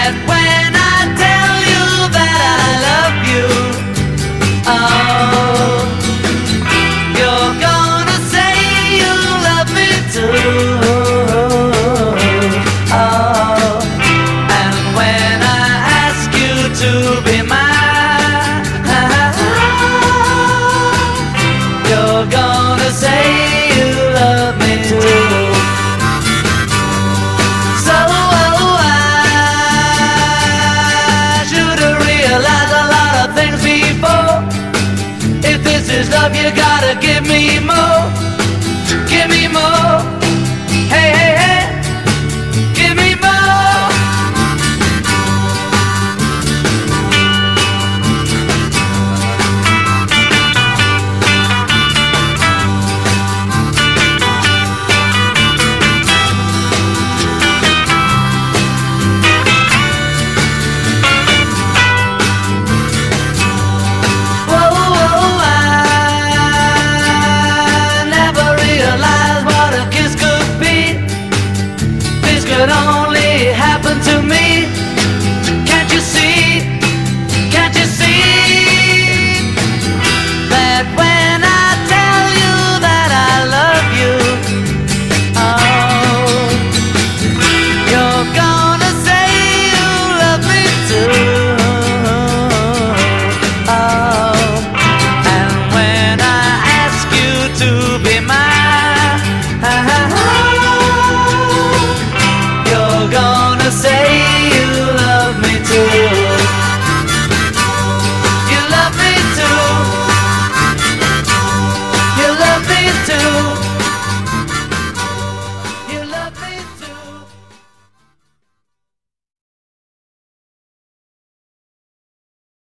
that when this love you gotta give me more, give me more. could only happen to me.